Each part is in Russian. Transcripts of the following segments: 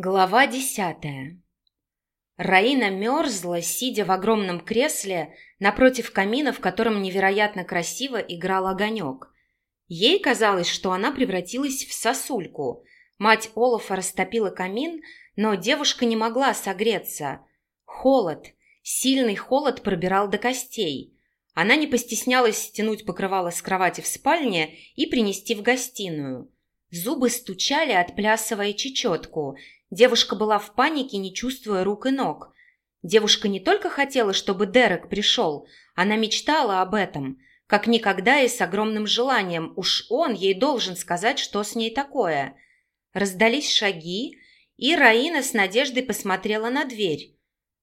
Глава десятая Раина мерзла, сидя в огромном кресле напротив камина, в котором невероятно красиво играл огонек. Ей казалось, что она превратилась в сосульку. Мать Олафа растопила камин, но девушка не могла согреться. Холод, сильный холод пробирал до костей. Она не постеснялась стянуть покрывало с кровати в спальне и принести в гостиную. Зубы стучали, отплясывая чечетку – Девушка была в панике, не чувствуя рук и ног. Девушка не только хотела, чтобы Дерек пришел, она мечтала об этом, как никогда и с огромным желанием. Уж он ей должен сказать, что с ней такое. Раздались шаги, и Раина с надеждой посмотрела на дверь.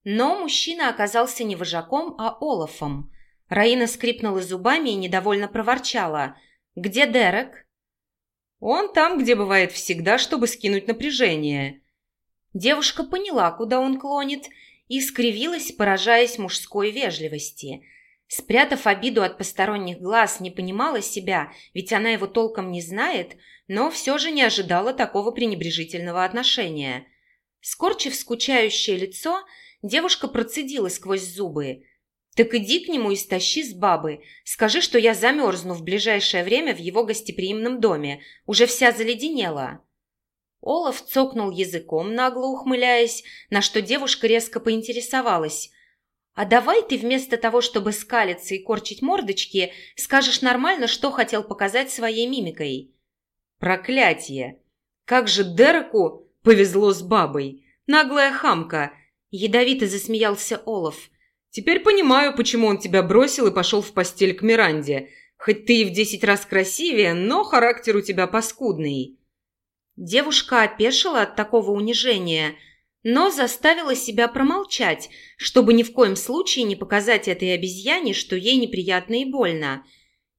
Но мужчина оказался не вожаком, а Олафом. Раина скрипнула зубами и недовольно проворчала. «Где Дерек?» «Он там, где бывает всегда, чтобы скинуть напряжение», Девушка поняла, куда он клонит, и скривилась, поражаясь мужской вежливости. Спрятав обиду от посторонних глаз, не понимала себя, ведь она его толком не знает, но все же не ожидала такого пренебрежительного отношения. Скорчив скучающее лицо, девушка процедила сквозь зубы. «Так иди к нему и стащи с бабы. Скажи, что я замерзну в ближайшее время в его гостеприимном доме. Уже вся заледенела». Олаф цокнул языком, нагло ухмыляясь, на что девушка резко поинтересовалась. «А давай ты вместо того, чтобы скалиться и корчить мордочки, скажешь нормально, что хотел показать своей мимикой?» «Проклятие! Как же Дереку повезло с бабой! Наглая хамка!» Ядовито засмеялся Олаф. «Теперь понимаю, почему он тебя бросил и пошел в постель к Миранде. Хоть ты и в десять раз красивее, но характер у тебя паскудный». Девушка опешила от такого унижения, но заставила себя промолчать, чтобы ни в коем случае не показать этой обезьяне, что ей неприятно и больно.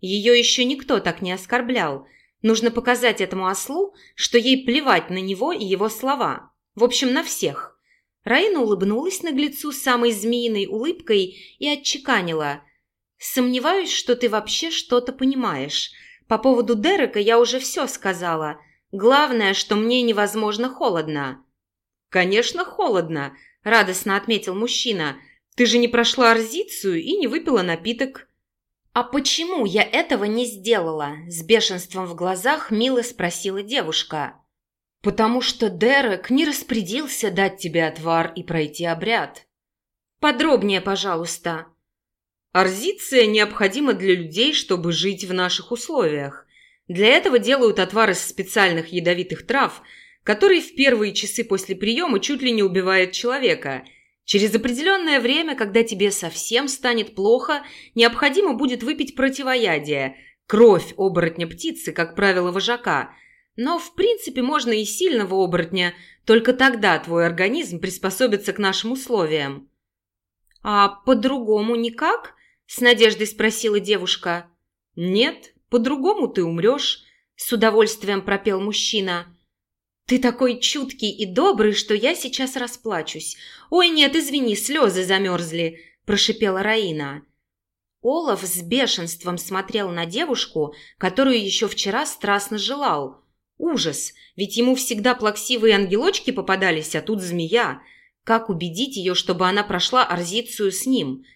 Ее еще никто так не оскорблял. Нужно показать этому ослу, что ей плевать на него и его слова. В общем, на всех. Раина улыбнулась наглецу самой змеиной улыбкой и отчеканила. «Сомневаюсь, что ты вообще что-то понимаешь. По поводу Дерека я уже все сказала. Главное, что мне невозможно холодно». «Конечно, холодно», – радостно отметил мужчина. «Ты же не прошла арзицию и не выпила напиток». «А почему я этого не сделала?» – с бешенством в глазах мило спросила девушка. «Потому что Дерек не распорядился дать тебе отвар и пройти обряд». «Подробнее, пожалуйста». «Арзиция необходима для людей, чтобы жить в наших условиях. Для этого делают отвар из специальных ядовитых трав, который в первые часы после приема чуть ли не убивает человека. Через определенное время, когда тебе совсем станет плохо, необходимо будет выпить противоядие – кровь оборотня птицы, как правило, вожака. Но, в принципе, можно и сильного оборотня, только тогда твой организм приспособится к нашим условиям. «А по-другому никак?» – с надеждой спросила девушка. «Нет, по-другому ты умрешь», – с удовольствием пропел мужчина. «Ты такой чуткий и добрый, что я сейчас расплачусь. Ой, нет, извини, слезы замерзли», – прошипела Раина. Олаф с бешенством смотрел на девушку, которую еще вчера страстно желал. Ужас, ведь ему всегда плаксивые ангелочки попадались, а тут змея. Как убедить ее, чтобы она прошла арзицию с ним?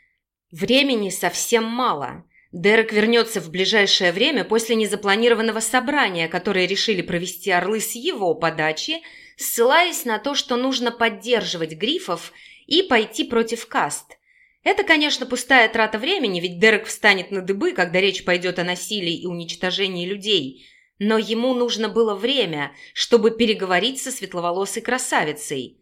Времени совсем мало. Дерек вернется в ближайшее время после незапланированного собрания, которое решили провести орлы с его подачи, ссылаясь на то, что нужно поддерживать грифов и пойти против каст. Это, конечно, пустая трата времени, ведь Дерек встанет на дыбы, когда речь пойдет о насилии и уничтожении людей. Но ему нужно было время, чтобы переговорить со светловолосой красавицей.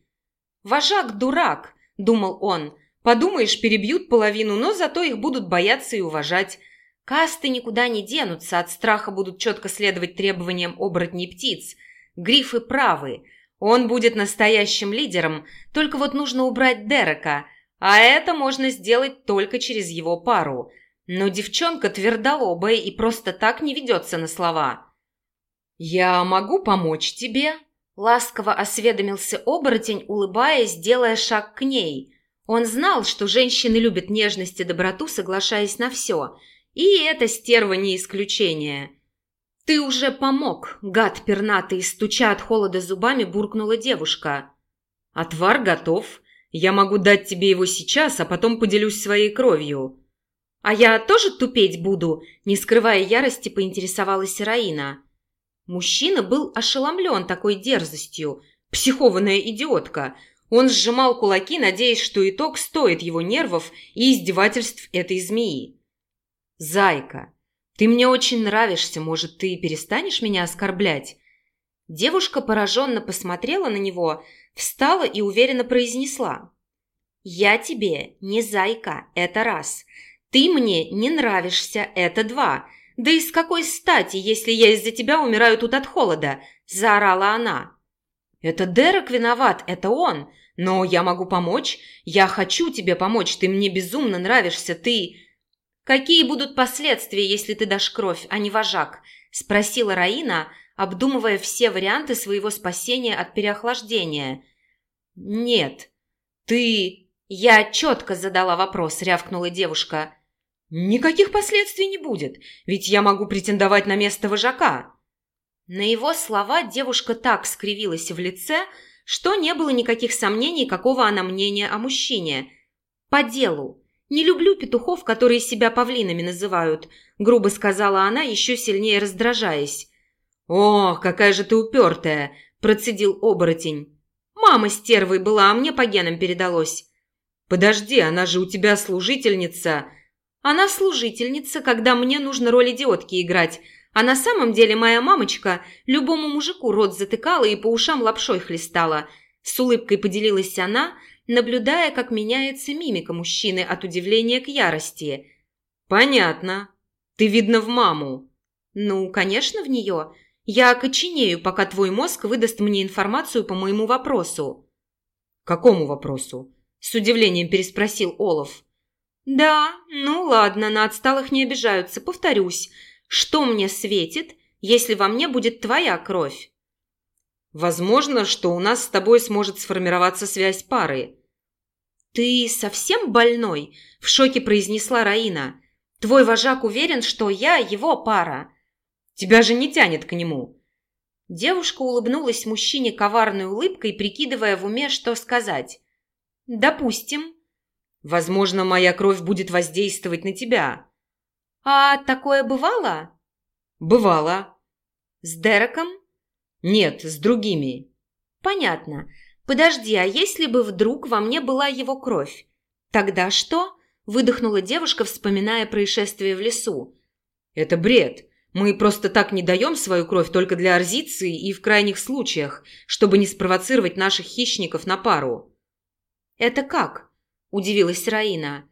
«Вожак дурак», – думал он, – Подумаешь, перебьют половину, но зато их будут бояться и уважать. Касты никуда не денутся, от страха будут четко следовать требованиям оборотней птиц. Грифы правы. Он будет настоящим лидером, только вот нужно убрать Дерека, а это можно сделать только через его пару. Но девчонка твердолобая и просто так не ведется на слова. «Я могу помочь тебе?» Ласково осведомился оборотень, улыбаясь, делая шаг к ней – он знал, что женщины любят нежность и доброту, соглашаясь на все. И эта стерва не исключение. «Ты уже помог, гад пернатый!» Стуча от холода зубами, буркнула девушка. «Отвар готов. Я могу дать тебе его сейчас, а потом поделюсь своей кровью». «А я тоже тупеть буду?» Не скрывая ярости, поинтересовалась Раина. Мужчина был ошеломлен такой дерзостью. Психованная идиотка. Он сжимал кулаки, надеясь, что итог стоит его нервов и издевательств этой змеи. «Зайка, ты мне очень нравишься, может, ты перестанешь меня оскорблять?» Девушка пораженно посмотрела на него, встала и уверенно произнесла. «Я тебе не зайка, это раз. Ты мне не нравишься, это два. Да и с какой стати, если я из-за тебя умираю тут от холода?» – заорала она. «Это Дерек виноват, это он. Но я могу помочь. Я хочу тебе помочь, ты мне безумно нравишься, ты...» «Какие будут последствия, если ты дашь кровь, а не вожак?» – спросила Раина, обдумывая все варианты своего спасения от переохлаждения. «Нет, ты...» «Я четко задала вопрос», – рявкнула девушка. «Никаких последствий не будет, ведь я могу претендовать на место вожака». На его слова девушка так скривилась в лице, что не было никаких сомнений, какого она мнения о мужчине. «По делу. «Не люблю петухов, которые себя павлинами называют», – грубо сказала она, еще сильнее раздражаясь. «О, какая же ты упертая!» – процедил оборотень. «Мама стервой была, а мне по генам передалось». «Подожди, она же у тебя служительница». «Она служительница, когда мне нужно роль идиотки играть, а на самом деле моя мамочка любому мужику рот затыкала и по ушам лапшой хлестала». С улыбкой поделилась она, наблюдая, как меняется мимика мужчины от удивления к ярости. «Понятно. Ты, видно, в маму». «Ну, конечно, в нее. Я окоченею, пока твой мозг выдаст мне информацию по моему вопросу». «Какому вопросу?» – с удивлением переспросил Олаф. «Да, ну ладно, на отсталых не обижаются, повторюсь. Что мне светит, если во мне будет твоя кровь?» «Возможно, что у нас с тобой сможет сформироваться связь пары. «Ты совсем больной?» – в шоке произнесла Раина. «Твой вожак уверен, что я его пара». «Тебя же не тянет к нему». Девушка улыбнулась мужчине коварной улыбкой, прикидывая в уме, что сказать. «Допустим». «Возможно, моя кровь будет воздействовать на тебя». «А такое бывало?» «Бывало». «С Дереком?» «Нет, с другими». «Понятно. «Подожди, а если бы вдруг во мне была его кровь? Тогда что?» – выдохнула девушка, вспоминая происшествие в лесу. «Это бред. Мы просто так не даем свою кровь только для орзиции и в крайних случаях, чтобы не спровоцировать наших хищников на пару». «Это как?» – удивилась Раина.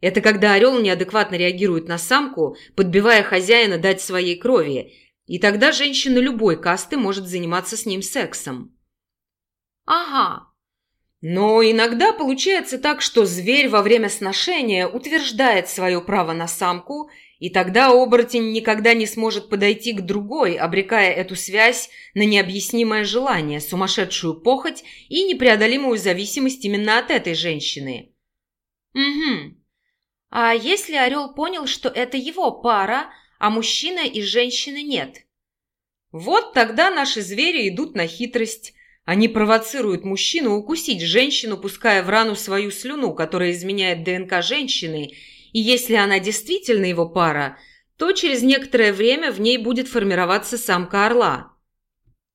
«Это когда орел неадекватно реагирует на самку, подбивая хозяина дать своей крови, и тогда женщина любой касты может заниматься с ним сексом». Ага. Но иногда получается так, что зверь во время сношения утверждает свое право на самку, и тогда оборотень никогда не сможет подойти к другой, обрекая эту связь на необъяснимое желание, сумасшедшую похоть и непреодолимую зависимость именно от этой женщины. Угу. А если орел понял, что это его пара, а мужчина и женщины нет? Вот тогда наши звери идут на хитрость. Они провоцируют мужчину укусить женщину, пуская в рану свою слюну, которая изменяет ДНК женщины, и если она действительно его пара, то через некоторое время в ней будет формироваться самка орла.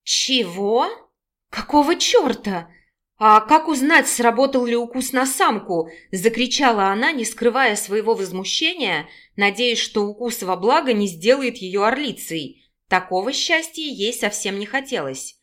«Чего? Какого черта? А как узнать, сработал ли укус на самку?» – закричала она, не скрывая своего возмущения, надеясь, что укус во благо не сделает ее орлицей. Такого счастья ей совсем не хотелось.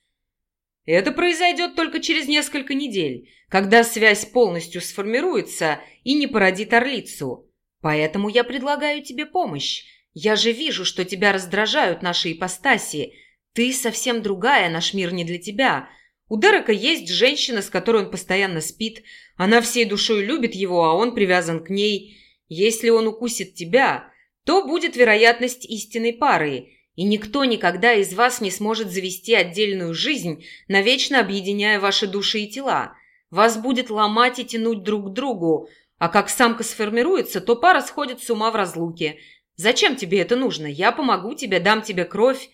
Это произойдет только через несколько недель, когда связь полностью сформируется и не породит орлицу. Поэтому я предлагаю тебе помощь. Я же вижу, что тебя раздражают наши ипостаси. Ты совсем другая, наш мир не для тебя. У Дерека есть женщина, с которой он постоянно спит. Она всей душой любит его, а он привязан к ней. Если он укусит тебя, то будет вероятность истинной пары – и никто никогда из вас не сможет завести отдельную жизнь, навечно объединяя ваши души и тела. Вас будет ломать и тянуть друг к другу, а как самка сформируется, то пара сходит с ума в разлуке. Зачем тебе это нужно? Я помогу тебе, дам тебе кровь.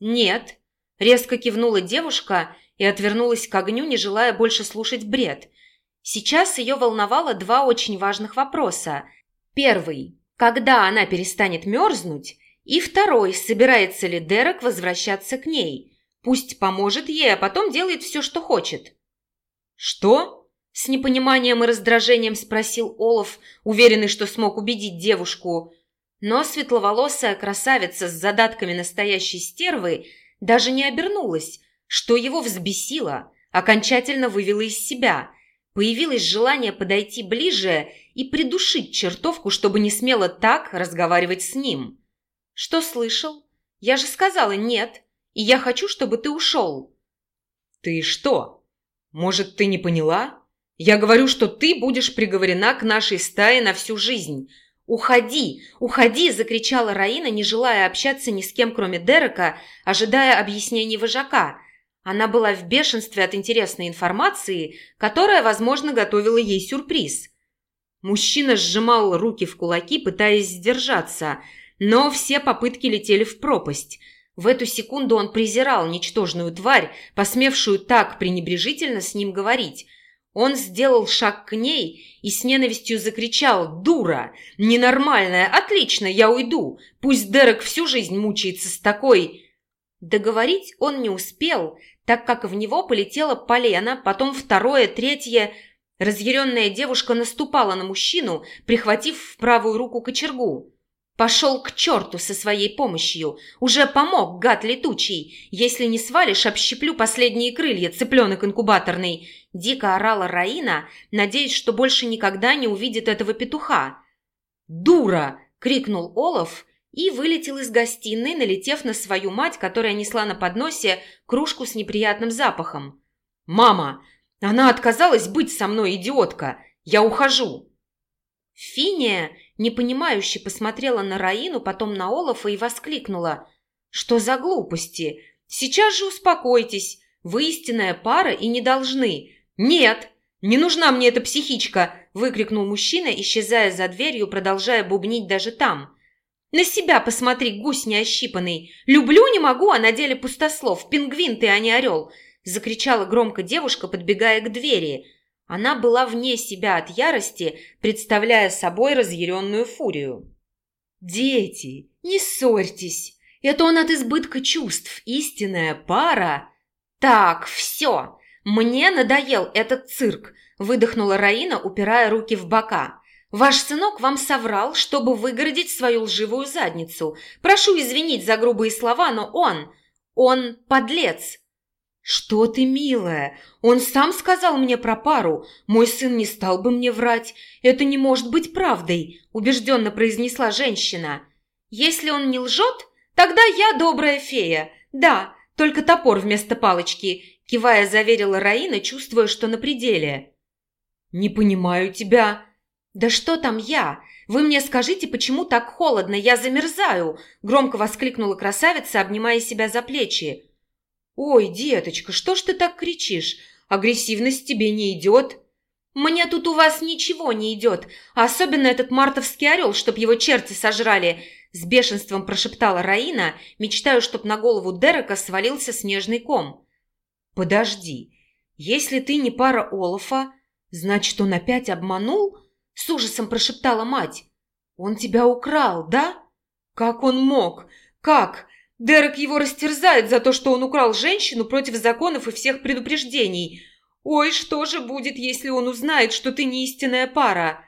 «Нет», – резко кивнула девушка и отвернулась к огню, не желая больше слушать бред. Сейчас ее волновало два очень важных вопроса. Первый – когда она перестанет мерзнуть? И второй – собирается ли Дерек возвращаться к ней? Пусть поможет ей, а потом делает все, что хочет. «Что?» – с непониманием и раздражением спросил Олаф, уверенный, что смог убедить девушку. Но светловолосая красавица с задатками настоящей стервы даже не обернулась, что его взбесило, окончательно вывело из себя. Появилось желание подойти ближе и придушить чертовку, чтобы не смело так разговаривать с ним. «Что слышал? Я же сказала нет, и я хочу, чтобы ты ушел». «Ты что? Может, ты не поняла? Я говорю, что ты будешь приговорена к нашей стае на всю жизнь». «Уходи! Уходи!» – закричала Раина, не желая общаться ни с кем, кроме Дерека, ожидая объяснений вожака. Она была в бешенстве от интересной информации, которая, возможно, готовила ей сюрприз. Мужчина сжимал руки в кулаки, пытаясь сдержаться, но все попытки летели в пропасть. В эту секунду он презирал ничтожную тварь, посмевшую так пренебрежительно с ним говорить – он сделал шаг к ней и с ненавистью закричал «Дура! Ненормальная! Отлично, я уйду! Пусть Дерек всю жизнь мучается с такой...» Договорить он не успел, так как в него полетело полено, потом второе, третье. Разъяренная девушка наступала на мужчину, прихватив в правую руку кочергу. Пошел к черту со своей помощью. Уже помог, гад летучий. Если не свалишь, общиплю последние крылья, цыпленок инкубаторный. Дико орала Раина, надеясь, что больше никогда не увидит этого петуха. «Дура!» — крикнул Олаф и вылетел из гостиной, налетев на свою мать, которая несла на подносе кружку с неприятным запахом. «Мама! Она отказалась быть со мной, идиотка! Я ухожу!» Финия непонимающе посмотрела на Раину, потом на Олафа и воскликнула. «Что за глупости? Сейчас же успокойтесь. Вы истинная пара и не должны. Нет, не нужна мне эта психичка!» выкрикнул мужчина, исчезая за дверью, продолжая бубнить даже там. «На себя посмотри, гусь неощипанный! Люблю не могу, а на деле пустослов. Пингвин ты, а не орел!» закричала громко девушка, подбегая к двери – она была вне себя от ярости, представляя собой разъяренную фурию. «Дети, не ссорьтесь! Это он от избытка чувств, истинная пара!» «Так, все! Мне надоел этот цирк!» – выдохнула Раина, упирая руки в бока. «Ваш сынок вам соврал, чтобы выгородить свою лживую задницу. Прошу извинить за грубые слова, но он... он подлец!» «Что ты, милая? Он сам сказал мне про пару. Мой сын не стал бы мне врать. Это не может быть правдой», – убежденно произнесла женщина. «Если он не лжет, тогда я добрая фея. Да, только топор вместо палочки», – кивая заверила Раина, чувствуя, что на пределе. «Не понимаю тебя». «Да что там я? Вы мне скажите, почему так холодно? Я замерзаю!» – громко воскликнула красавица, обнимая себя за плечи. «Ой, деточка, что ж ты так кричишь? Агрессивность тебе не идет?» «Мне тут у вас ничего не идет, особенно этот мартовский орел, чтоб его черти сожрали!» С бешенством прошептала Раина, мечтаю, чтоб на голову Дерека свалился снежный ком. «Подожди, если ты не пара Олафа, значит, он опять обманул?» С ужасом прошептала мать. «Он тебя украл, да? Как он мог? Как? Дерек его растерзает за то, что он украл женщину против законов и всех предупреждений. Ой, что же будет, если он узнает, что ты не истинная пара?»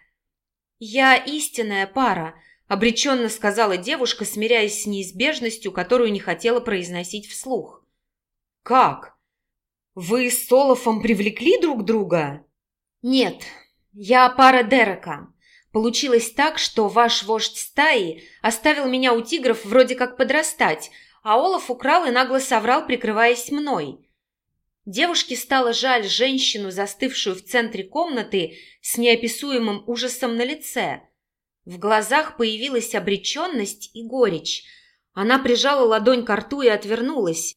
«Я истинная пара», – обреченно сказала девушка, смиряясь с неизбежностью, которую не хотела произносить вслух. «Как? Вы с Солофом привлекли друг друга?» «Нет, я пара Дерека. Получилось так, что ваш вождь стаи оставил меня у тигров вроде как подрастать, а Олаф украл и нагло соврал, прикрываясь мной. Девушке стало жаль женщину, застывшую в центре комнаты с неописуемым ужасом на лице. В глазах появилась обреченность и горечь. Она прижала ладонь к рту и отвернулась.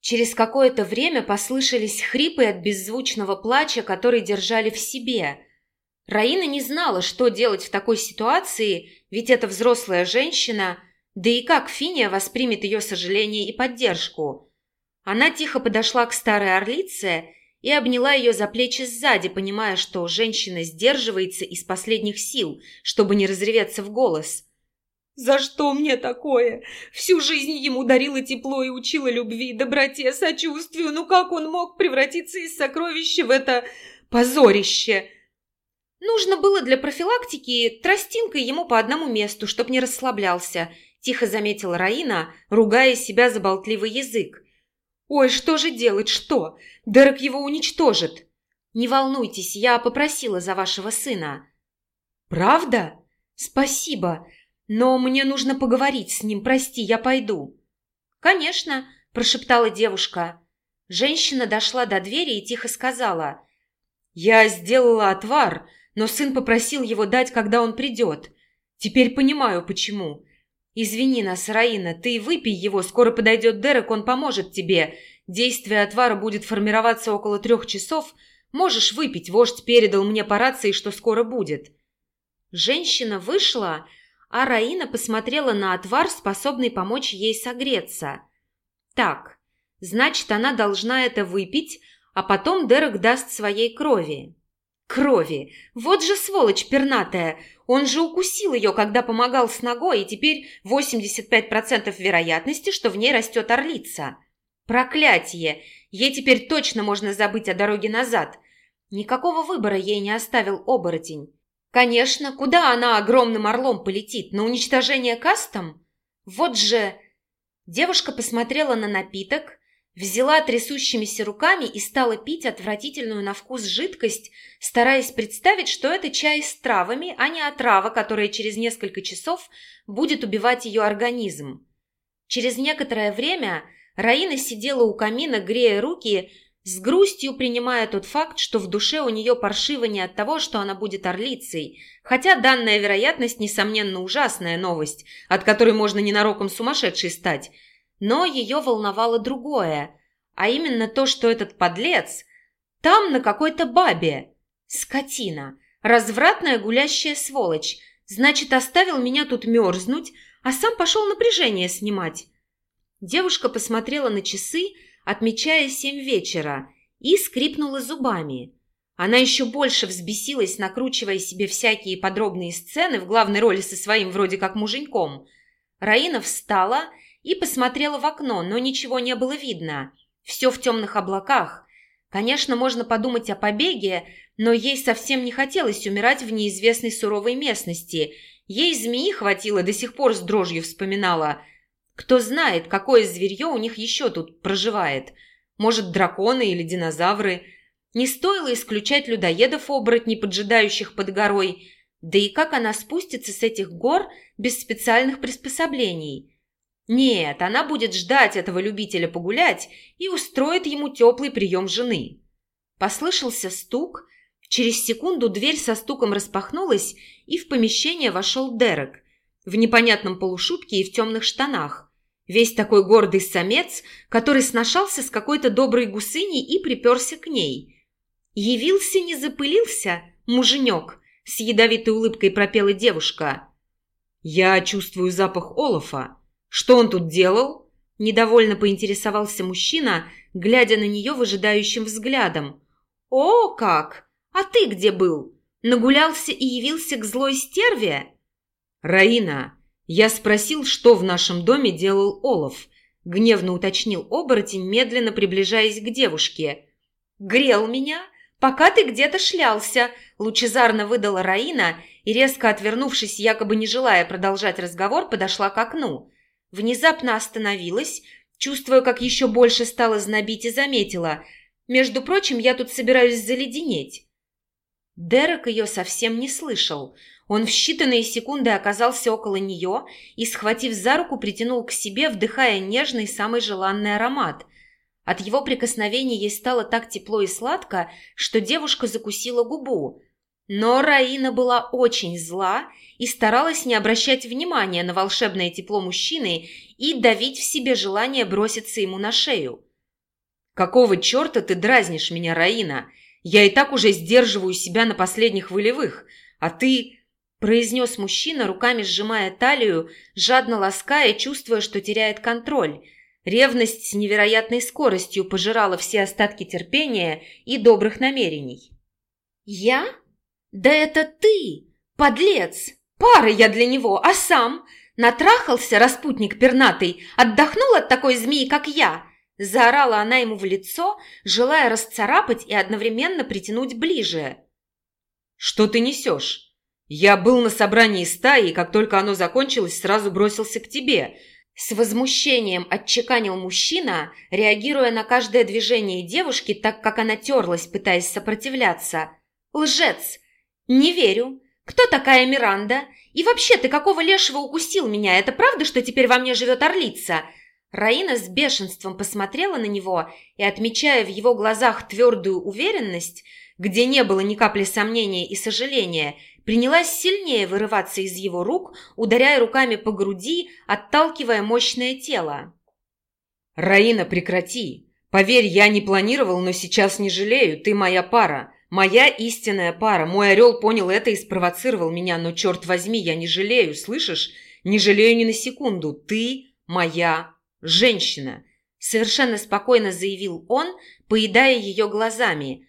Через какое-то время послышались хрипы от беззвучного плача, который держали в себе – Раина не знала, что делать в такой ситуации, ведь эта взрослая женщина Да и как Финия воспримет ее сожаление и поддержку? Она тихо подошла к старой орлице и обняла ее за плечи сзади, понимая, что женщина сдерживается из последних сил, чтобы не разреветься в голос. «За что мне такое? Всю жизнь ему дарила тепло и учила любви, доброте, сочувствию. Ну как он мог превратиться из сокровища в это позорище?» «Нужно было для профилактики тростинкой ему по одному месту, чтоб не расслаблялся», – тихо заметила Раина, ругая себя за болтливый язык. «Ой, что же делать, что? Дерек его уничтожит!» «Не волнуйтесь, я попросила за вашего сына». «Правда? Спасибо, но мне нужно поговорить с ним, прости, я пойду». «Конечно», – прошептала девушка. Женщина дошла до двери и тихо сказала. «Я сделала отвар, но сын попросил его дать, когда он придет. Теперь понимаю, почему. «Извини нас, Раина, ты выпей его, скоро подойдет Дерек, он поможет тебе. Действие отвара будет формироваться около трех часов. Можешь выпить, вождь передал мне по рации, что скоро будет». Женщина вышла, а Раина посмотрела на отвар, способный помочь ей согреться. «Так, значит, она должна это выпить, а потом Дерек даст своей крови». Крови! Вот же сволочь пернатая! Он же укусил ее, когда помогал с ногой, и теперь 85% вероятности, что в ней растет орлица. Проклятие! Ей теперь точно можно забыть о дороге назад. Никакого выбора ей не оставил оборотень. Конечно, куда она огромным орлом полетит? На уничтожение кастом? Вот же... Девушка посмотрела на напиток, Взяла трясущимися руками и стала пить отвратительную на вкус жидкость, стараясь представить, что это чай с травами, а не отрава, которая через несколько часов будет убивать ее организм. Через некоторое время Раина сидела у камина, грея руки, с грустью принимая тот факт, что в душе у нее паршиво не от того, что она будет орлицей, хотя данная вероятность, несомненно, ужасная новость, от которой можно ненароком сумасшедшей стать – но ее волновало другое, а именно то, что этот подлец там на какой-то бабе. Скотина, развратная гулящая сволочь, значит, оставил меня тут мерзнуть, а сам пошел напряжение снимать. Девушка посмотрела на часы, отмечая семь вечера, и скрипнула зубами. Она еще больше взбесилась, накручивая себе всякие подробные сцены в главной роли со своим вроде как муженьком. Раина встала и посмотрела в окно, но ничего не было видно. Все в темных облаках. Конечно, можно подумать о побеге, но ей совсем не хотелось умирать в неизвестной суровой местности. Ей змеи хватило, до сих пор с дрожью вспоминала. Кто знает, какое зверье у них еще тут проживает. Может, драконы или динозавры. Не стоило исключать людоедов-оборотней, поджидающих под горой. Да и как она спустится с этих гор без специальных приспособлений? Нет, она будет ждать этого любителя погулять и устроит ему теплый прием жены. Послышался стук. Через секунду дверь со стуком распахнулась, и в помещение вошел Дерек в непонятном полушубке и в темных штанах. Весь такой гордый самец, который сношался с какой-то доброй гусыней и приперся к ней. «Явился, не запылился, муженек», — с ядовитой улыбкой пропела девушка. «Я чувствую запах олофа», «Что он тут делал?» – недовольно поинтересовался мужчина, глядя на нее выжидающим взглядом. «О, как! А ты где был? Нагулялся и явился к злой стерве?» «Раина, я спросил, что в нашем доме делал Олаф», – гневно уточнил оборотень, медленно приближаясь к девушке. «Грел меня, пока ты где-то шлялся», – лучезарно выдала Раина и, резко отвернувшись, якобы не желая продолжать разговор, подошла к окну – Внезапно остановилась, чувствуя, как еще больше стало знобить, и заметила. «Между прочим, я тут собираюсь заледенеть». Дерек ее совсем не слышал. Он в считанные секунды оказался около нее и, схватив за руку, притянул к себе, вдыхая нежный, самый желанный аромат. От его прикосновения ей стало так тепло и сладко, что девушка закусила губу. Но Раина была очень зла и старалась не обращать внимания на волшебное тепло мужчины и давить в себе желание броситься ему на шею. «Какого черта ты дразнишь меня, Раина? Я и так уже сдерживаю себя на последних волевых, а ты... произнес мужчина, руками сжимая талию, жадно лаская, чувствуя, что теряет контроль. Ревность с невероятной скоростью пожирала все остатки терпения и добрых намерений. «Я? Да это ты, подлец! Пара я для него, а сам? Натрахался, распутник пернатый, отдохнул от такой змеи, как я!» Заорала она ему в лицо, желая расцарапать и одновременно притянуть ближе. «Что ты несешь? Я был на собрании стаи, и как только оно закончилось, сразу бросился к тебе». С возмущением отчеканил мужчина, реагируя на каждое движение девушки, так как она терлась, пытаясь сопротивляться. «Лжец! Не верю! Кто такая Миранда? И вообще, ты какого лешего укусил меня? Это правда, что теперь во мне живет орлица?» Раина с бешенством посмотрела на него и, отмечая в его глазах твердую уверенность, где не было ни капли сомнения и сожаления, принялась сильнее вырываться из его рук, ударяя руками по груди, отталкивая мощное тело. «Раина, прекрати! Поверь, я не планировал, но сейчас не жалею, ты моя пара, моя истинная пара. Мой орел понял это и спровоцировал меня, но, черт возьми, я не жалею, слышишь? Не жалею ни на секунду, ты моя женщина!» Совершенно спокойно заявил он, поедая ее глазами.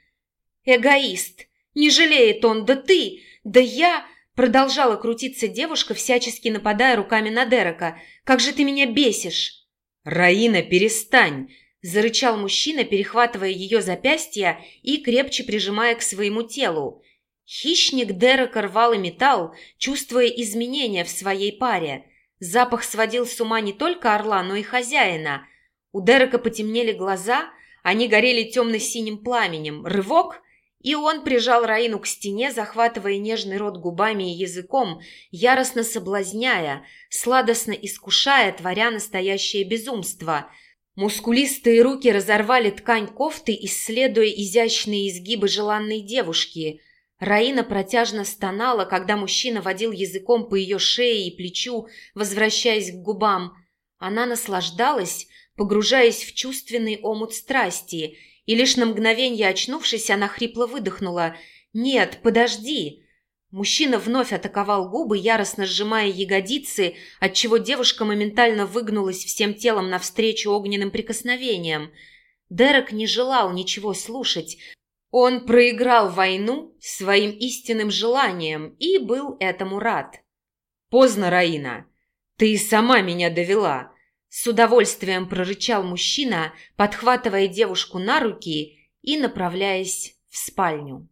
«Эгоист! Не жалеет он, да ты! Да я...» Продолжала крутиться девушка, всячески нападая руками на Дерека. «Как же ты меня бесишь!» «Раина, перестань!» Зарычал мужчина, перехватывая ее запястья и крепче прижимая к своему телу. Хищник Дерека рвал и металл, чувствуя изменения в своей паре. Запах сводил с ума не только орла, но и хозяина. У Дерека потемнели глаза, они горели темно-синим пламенем. Рывок, и он прижал Раину к стене, захватывая нежный рот губами и языком, яростно соблазняя, сладостно искушая, творя настоящее безумство. Мускулистые руки разорвали ткань кофты, исследуя изящные изгибы желанной девушки – Раина протяжно стонала, когда мужчина водил языком по ее шее и плечу, возвращаясь к губам. Она наслаждалась, погружаясь в чувственный омут страсти, и лишь на мгновение очнувшись, она хрипло выдохнула «Нет, подожди!» Мужчина вновь атаковал губы, яростно сжимая ягодицы, отчего девушка моментально выгнулась всем телом навстречу огненным прикосновениям. Дерек не желал ничего слушать, он проиграл войну своим истинным желанием и был этому рад. «Поздно, Раина. Ты сама меня довела», – с удовольствием прорычал мужчина, подхватывая девушку на руки и направляясь в спальню.